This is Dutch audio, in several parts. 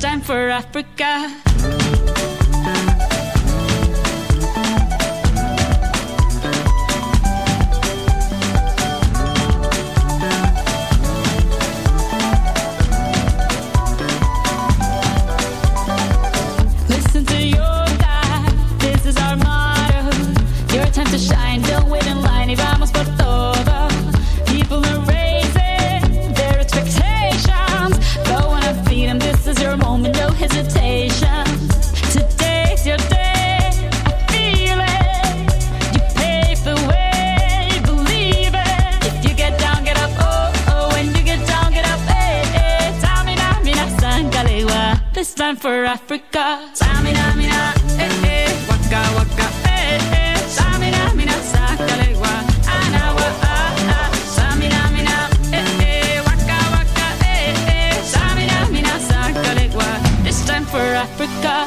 time for Africa. Africa. Samina, mina, eh, eh, waka, waka, eh, eh. Samina, mina, sakalegua, anawa, ah, ah. Samina, mina, eh, eh, waka, waka, eh, eh. Samina, mina, sakalegua. It's time for Africa.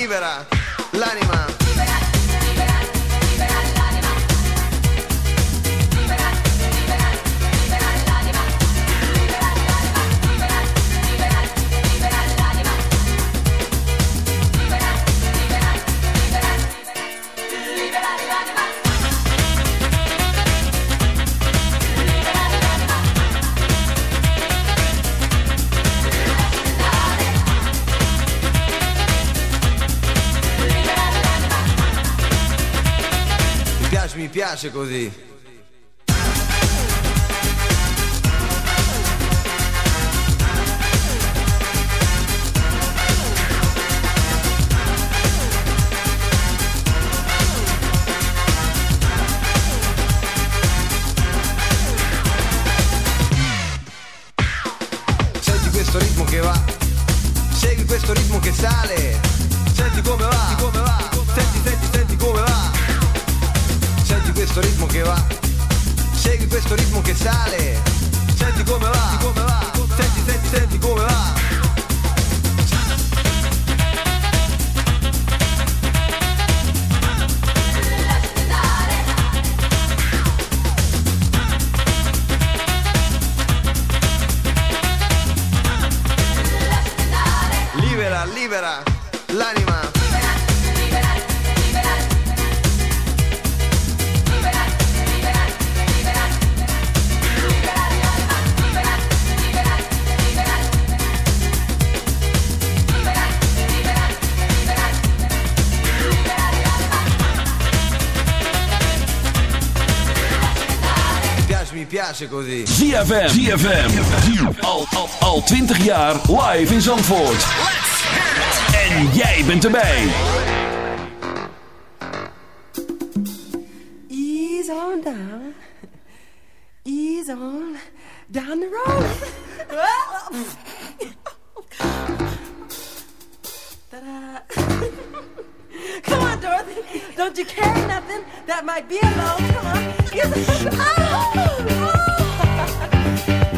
libera l'anima. piace così. ZFM. ZFM. Al, al, al 20 jaar live in Zandvoort. Let's hear it. En jij bent erbij. Ease on down. Ease on down the road. Ta-da. Come on, Dorothy. Don't you carry nothing that might be alone? Come on. oh, oh. you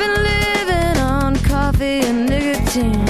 been living on coffee and nicotine.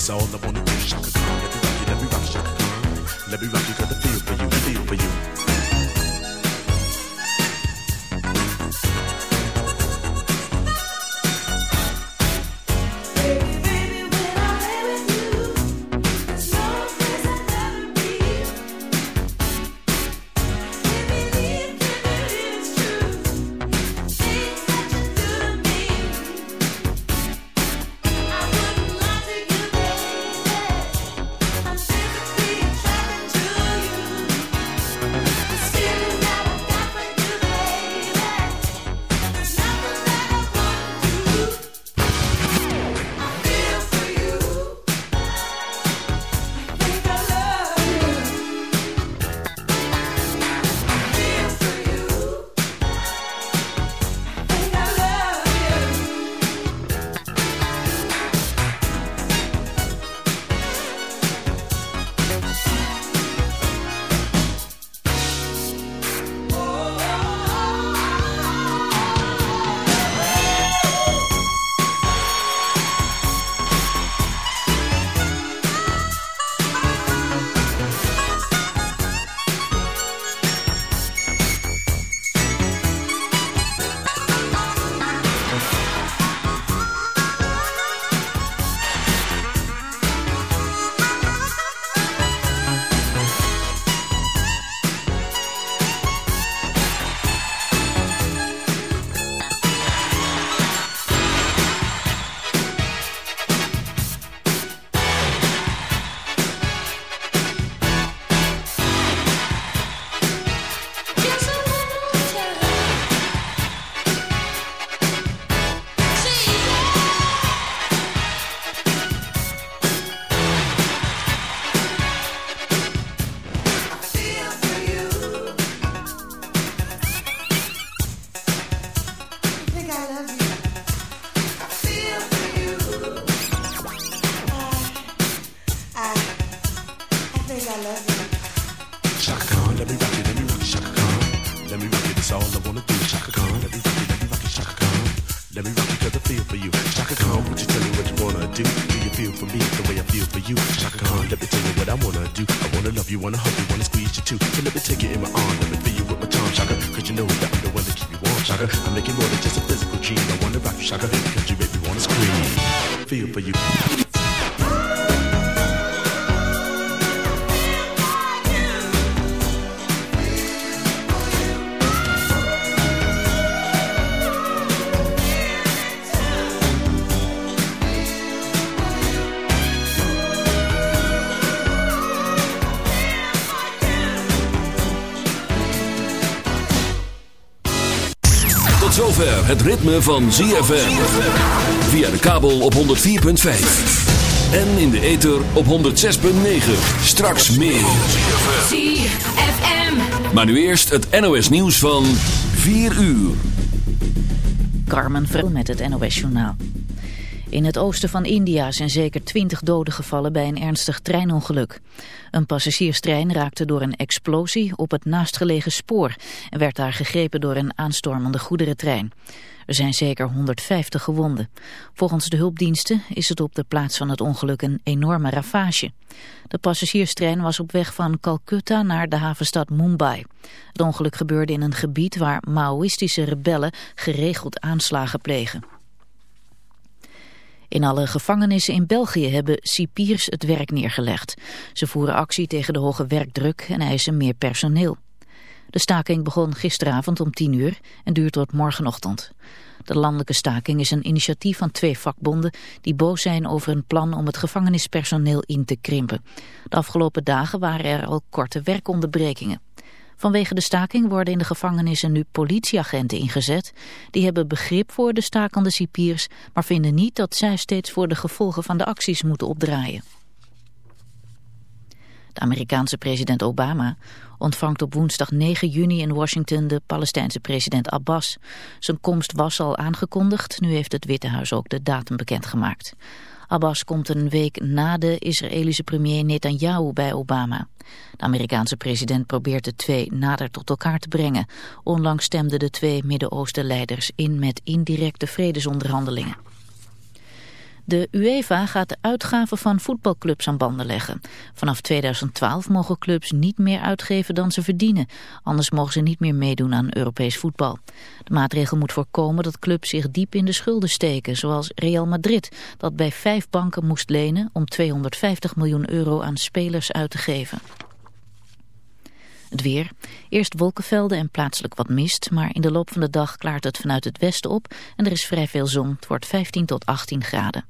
It's all I wanna do. Shaka Khan, let me rock you, let me rock you, shaka Khan. Let me rock you, got the beat. Het ritme van ZFM. Via de kabel op 104.5. En in de ether op 106.9. Straks meer. ZFM. Maar nu eerst het NOS nieuws van 4 uur. Carmen Vril met het NOS journaal. In het oosten van India zijn zeker 20 doden gevallen bij een ernstig treinongeluk. Een passagierstrein raakte door een explosie op het naastgelegen spoor... en werd daar gegrepen door een aanstormende goederentrein. Er zijn zeker 150 gewonden. Volgens de hulpdiensten is het op de plaats van het ongeluk een enorme ravage. De passagierstrein was op weg van Calcutta naar de havenstad Mumbai. Het ongeluk gebeurde in een gebied waar Maoïstische rebellen geregeld aanslagen plegen. In alle gevangenissen in België hebben cipiers het werk neergelegd. Ze voeren actie tegen de hoge werkdruk en eisen meer personeel. De staking begon gisteravond om 10 uur en duurt tot morgenochtend. De landelijke staking is een initiatief van twee vakbonden die boos zijn over een plan om het gevangenispersoneel in te krimpen. De afgelopen dagen waren er al korte werkonderbrekingen. Vanwege de staking worden in de gevangenissen nu politieagenten ingezet. Die hebben begrip voor de stakende cipiers, maar vinden niet dat zij steeds voor de gevolgen van de acties moeten opdraaien. De Amerikaanse president Obama ontvangt op woensdag 9 juni in Washington de Palestijnse president Abbas. Zijn komst was al aangekondigd, nu heeft het Witte Huis ook de datum bekendgemaakt. Abbas komt een week na de Israëlische premier Netanyahu bij Obama. De Amerikaanse president probeert de twee nader tot elkaar te brengen. Onlangs stemden de twee Midden-Oosten leiders in met indirecte vredesonderhandelingen. De UEFA gaat de uitgaven van voetbalclubs aan banden leggen. Vanaf 2012 mogen clubs niet meer uitgeven dan ze verdienen. Anders mogen ze niet meer meedoen aan Europees voetbal. De maatregel moet voorkomen dat clubs zich diep in de schulden steken. Zoals Real Madrid, dat bij vijf banken moest lenen om 250 miljoen euro aan spelers uit te geven. Het weer. Eerst wolkenvelden en plaatselijk wat mist, maar in de loop van de dag klaart het vanuit het westen op en er is vrij veel zon. Het wordt 15 tot 18 graden.